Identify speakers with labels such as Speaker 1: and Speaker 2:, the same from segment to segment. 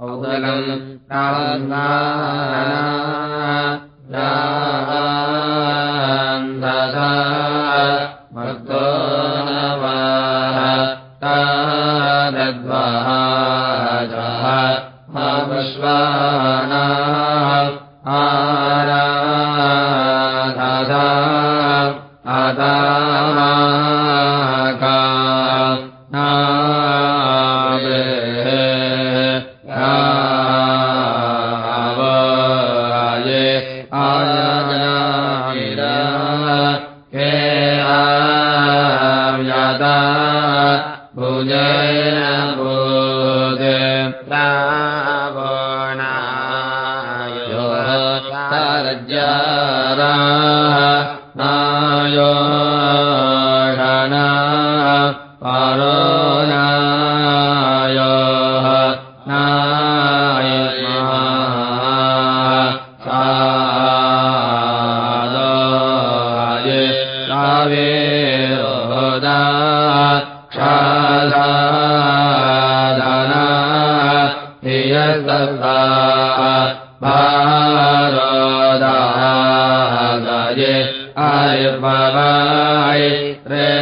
Speaker 1: औद्रगन् कावन् आयुर्वाय रे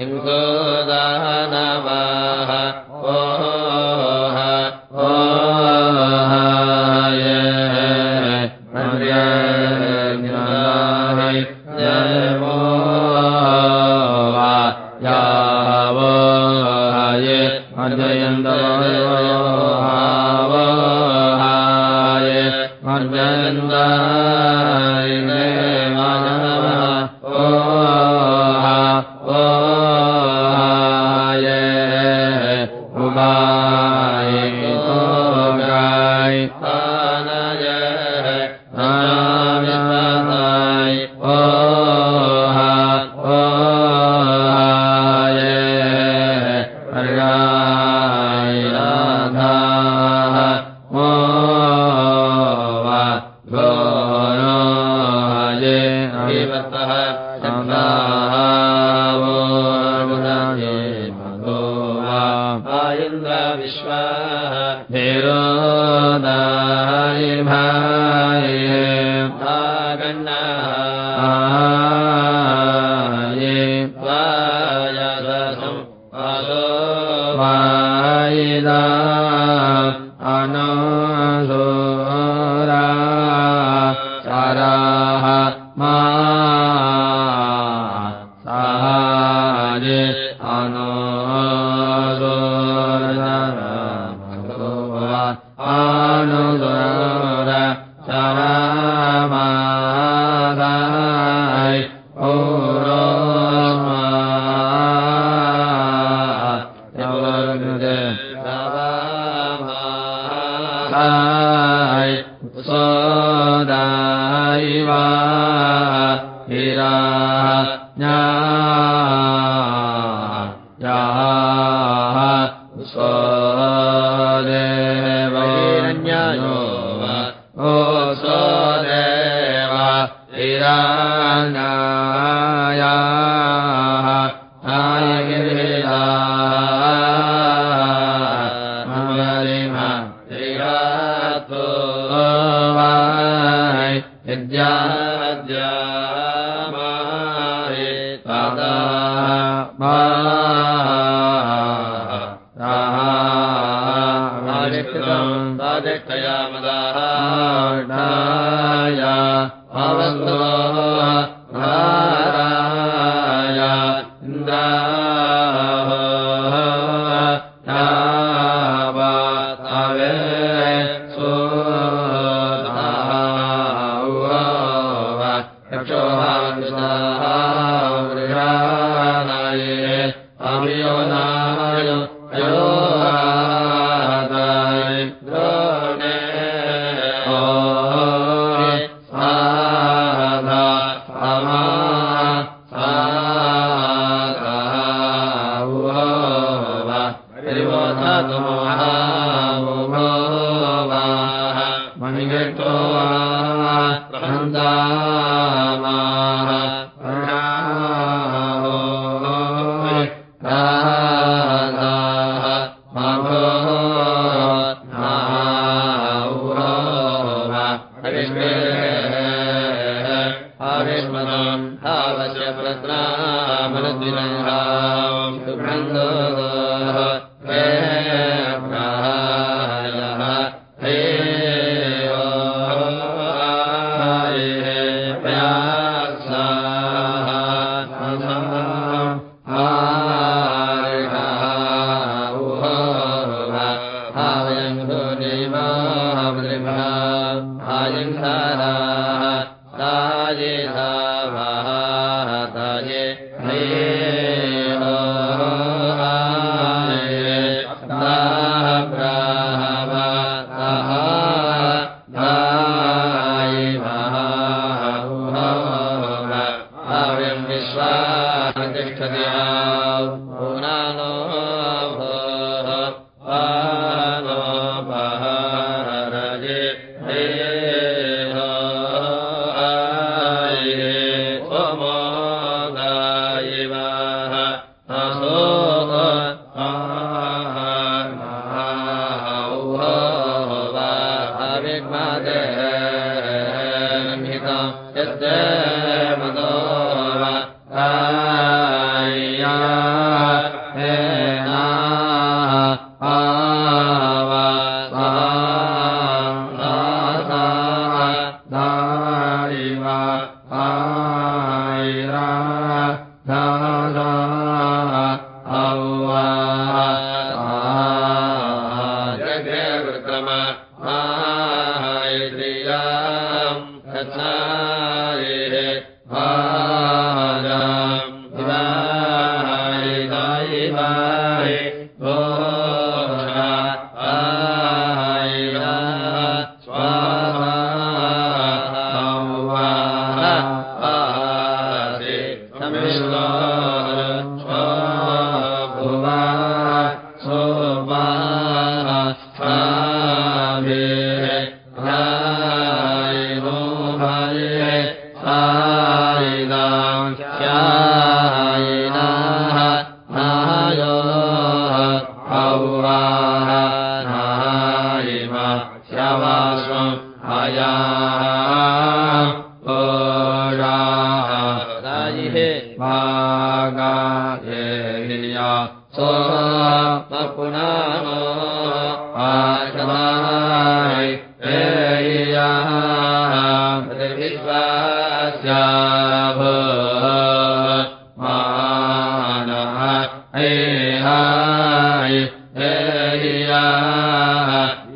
Speaker 2: हिंसो
Speaker 1: या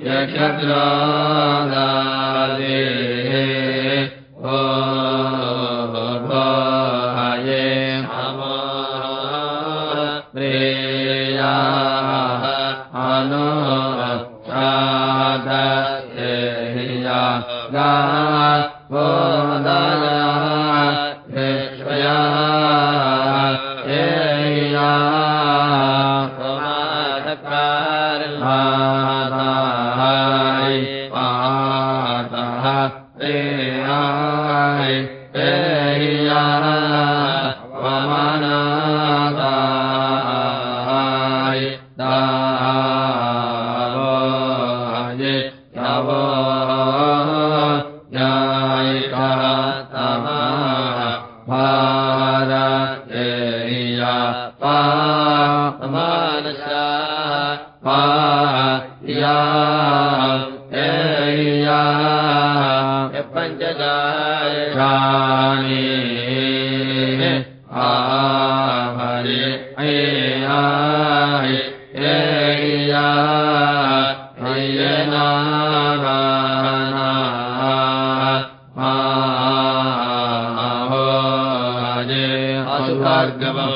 Speaker 1: च भार्गवो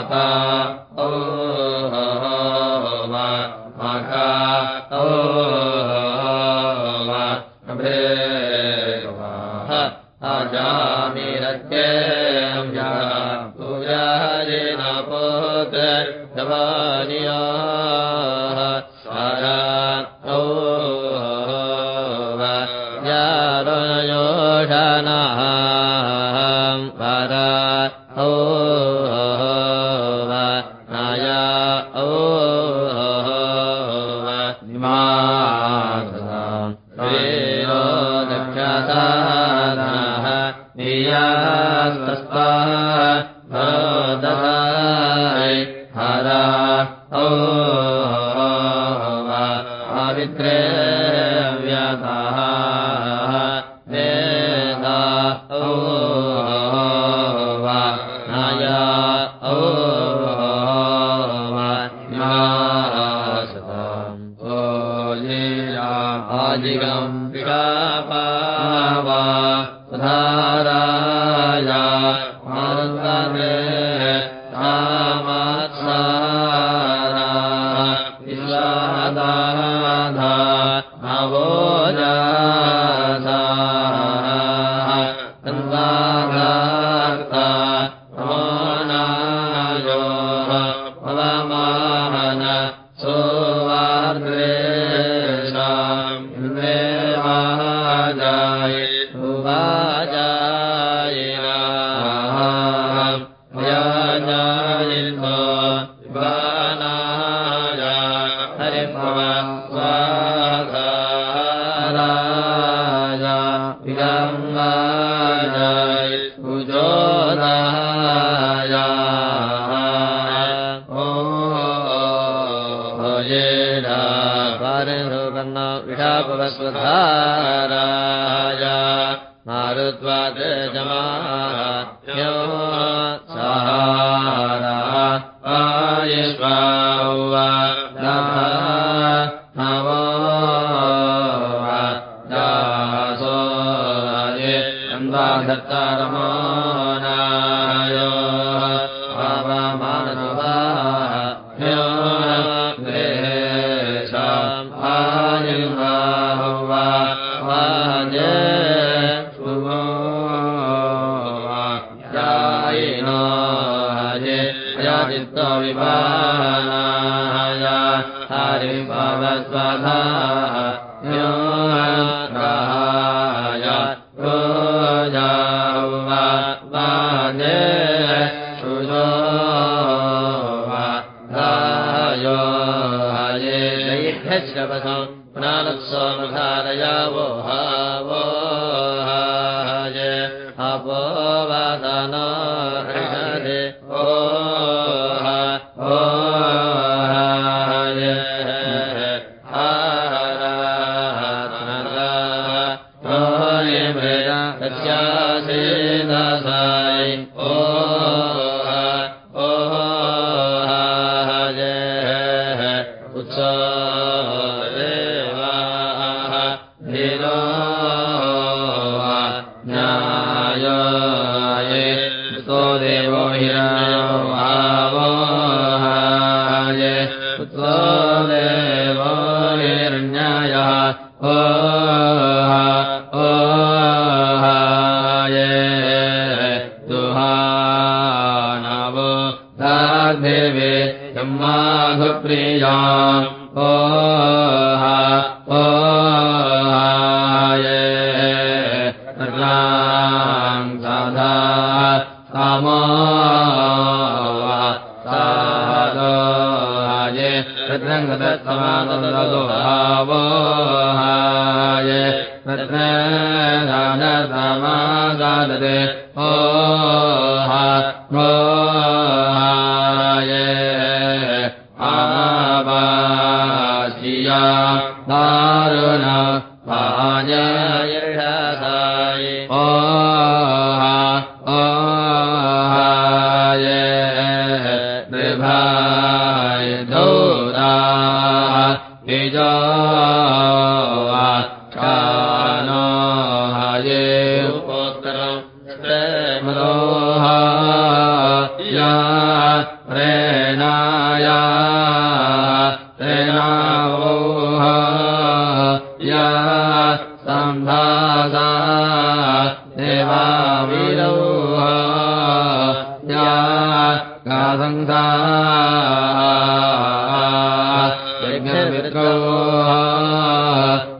Speaker 2: ओ धा हवो विभाय विभाविधा
Speaker 1: साधेवे सम्माभप्रियाम् ओहा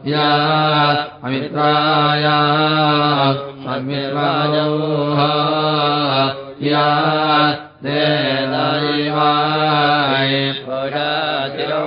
Speaker 1: या अमित्राया अमित्वायौ या ते दैवाय
Speaker 2: प्रतिरो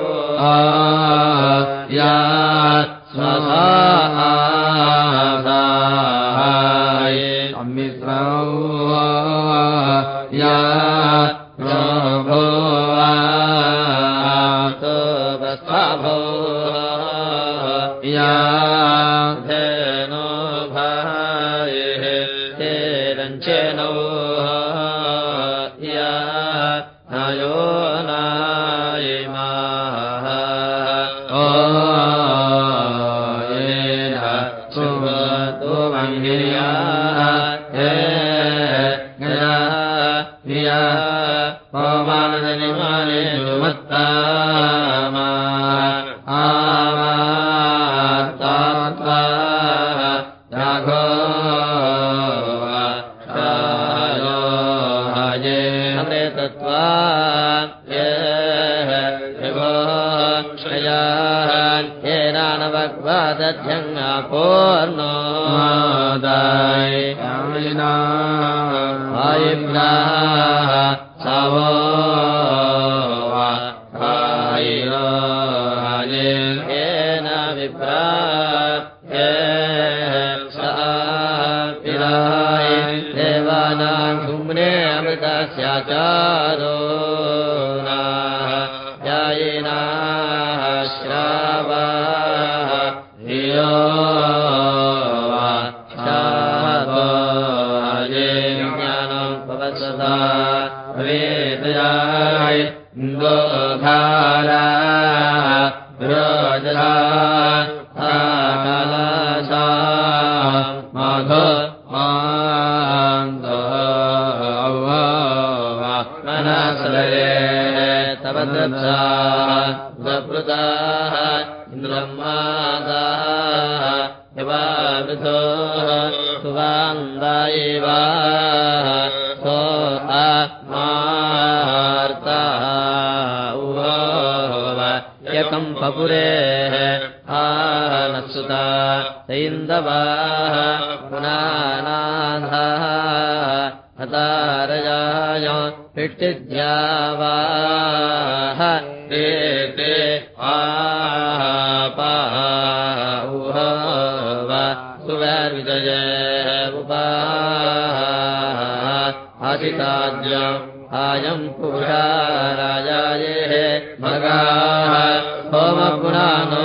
Speaker 2: नाना द्यावा हे ते आपा उ वा सुवैरुदुपा अधिताज्य अयम् पुरायाः भगाः होम पुराणो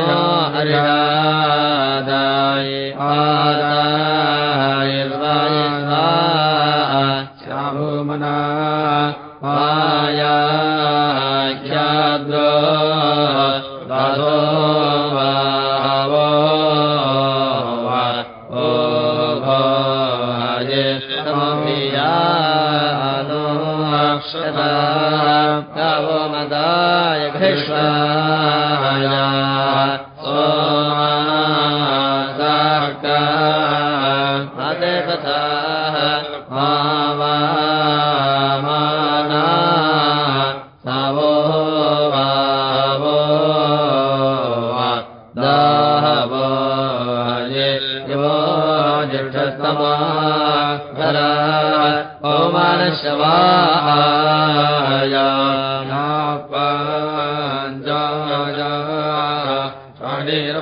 Speaker 1: नेर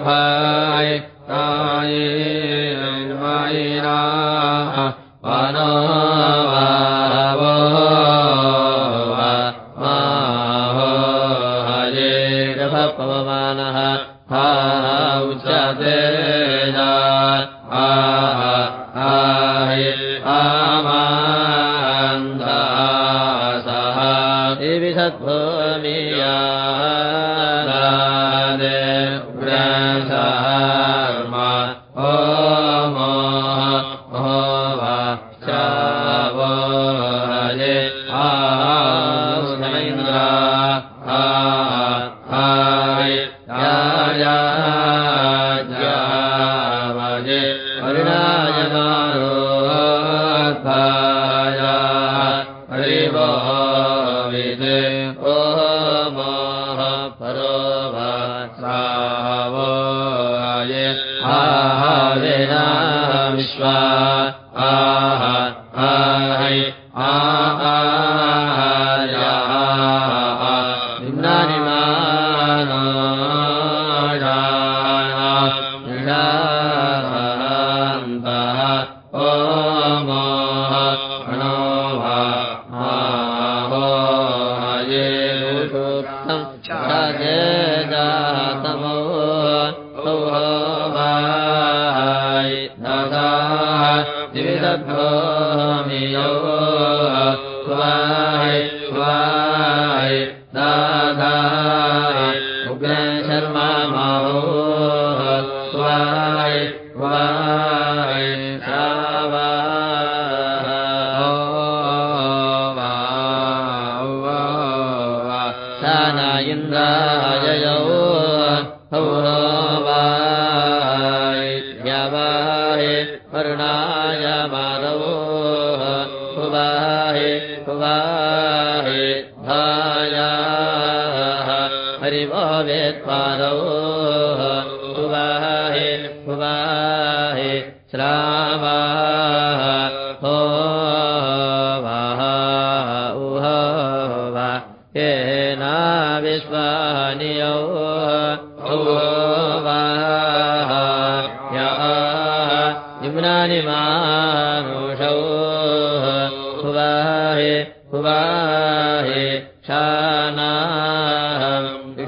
Speaker 2: ओ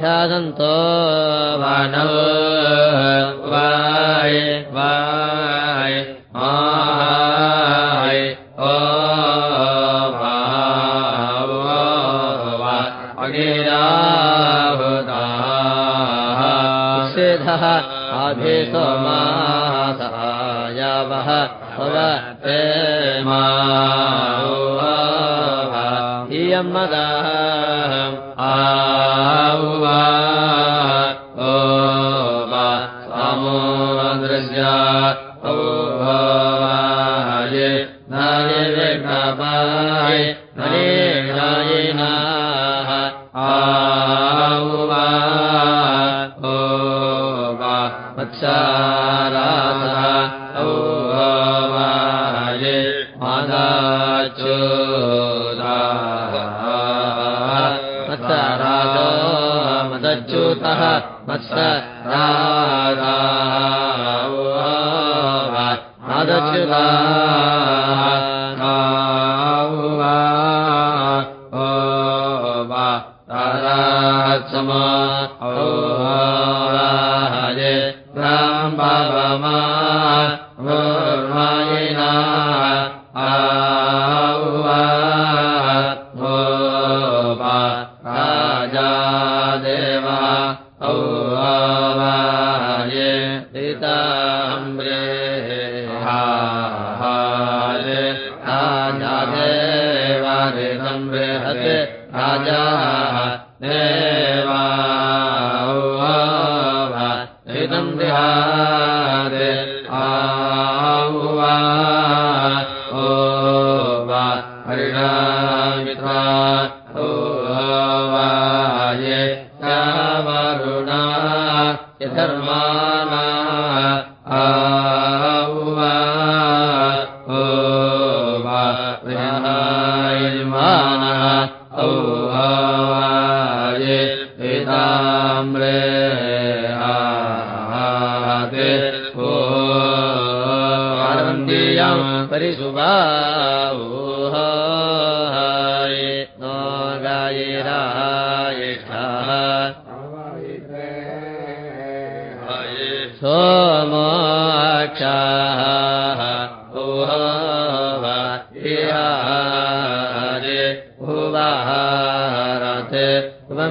Speaker 2: धा दन्तो वानौ वाय वाय आवान अगिराभूता सेधः अधितो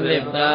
Speaker 2: लिता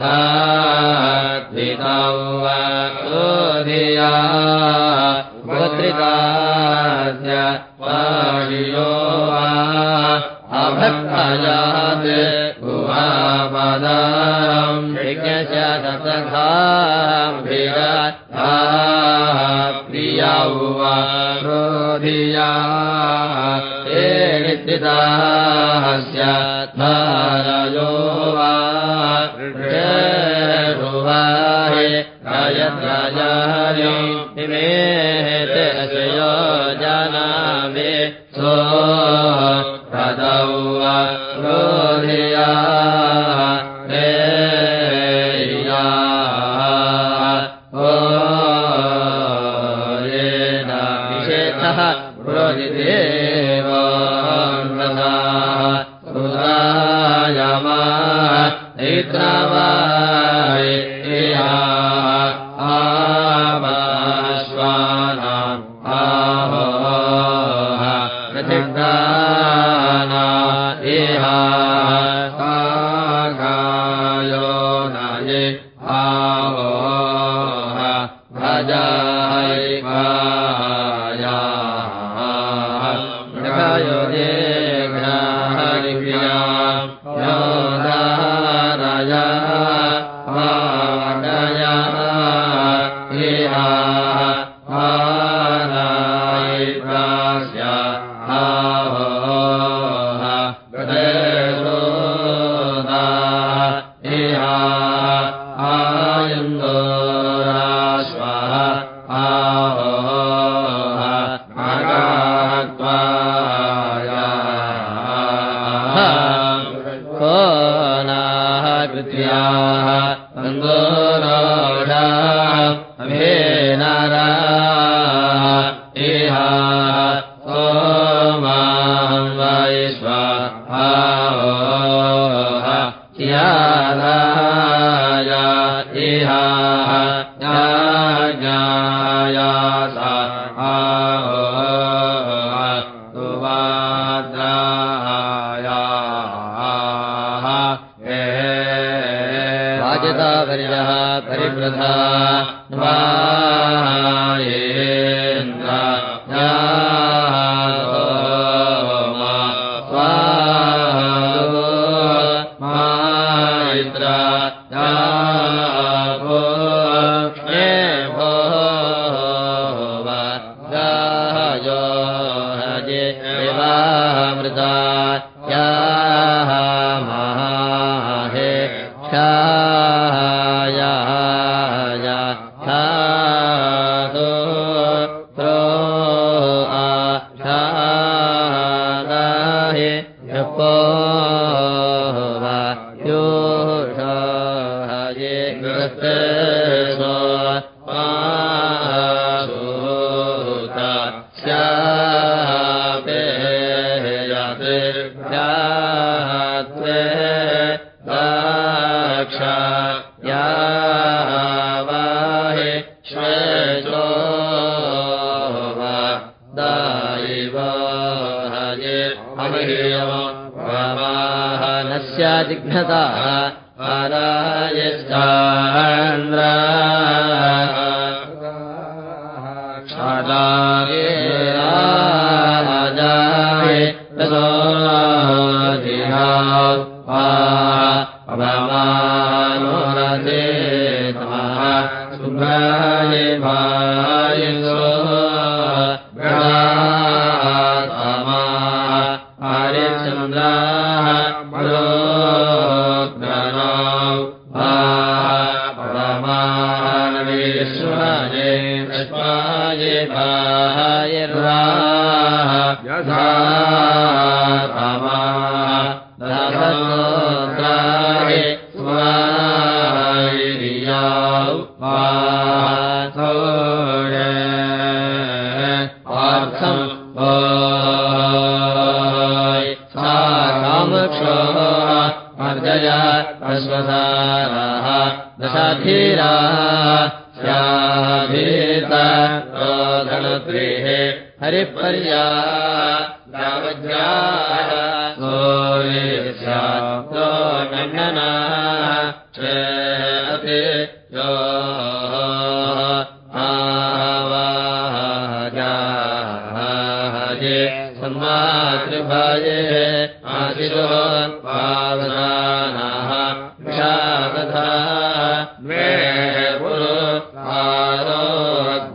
Speaker 2: हा भजाय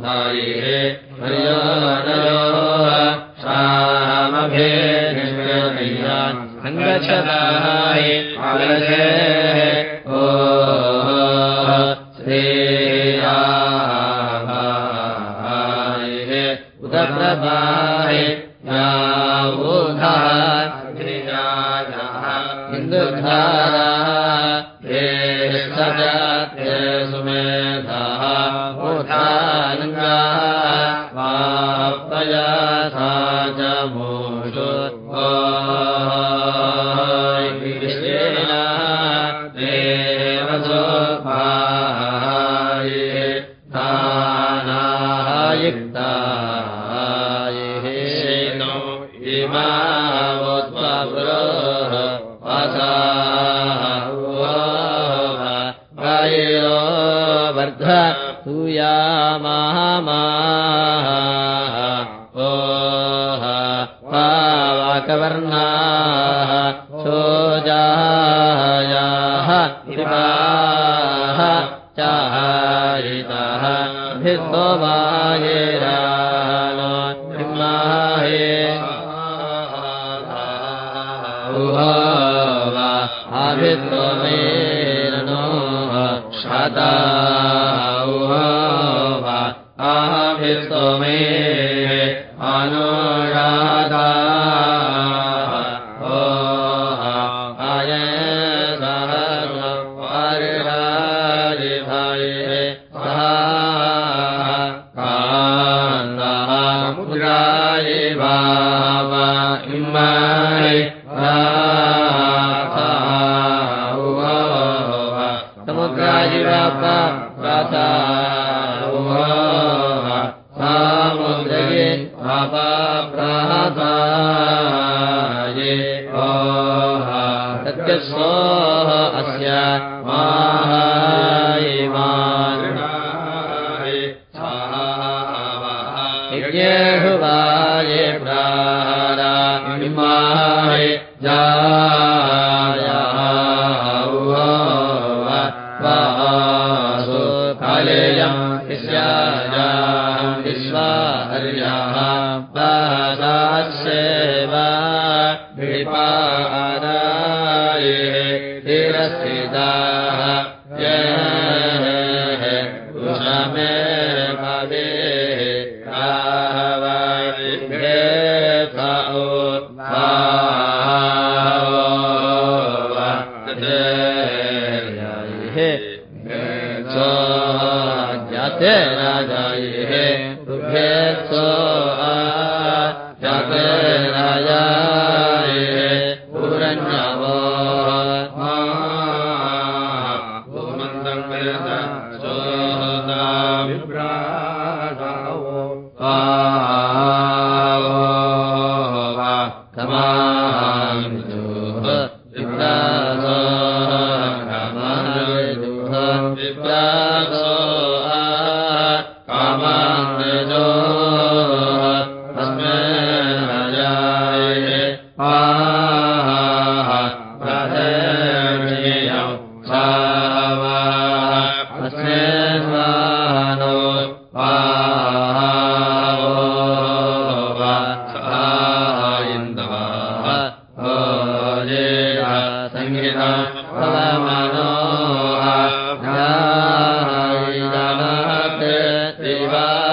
Speaker 2: भाये हरियानयो सामभे अङ्गच्छदाय अलजे अभि तमे मे देवा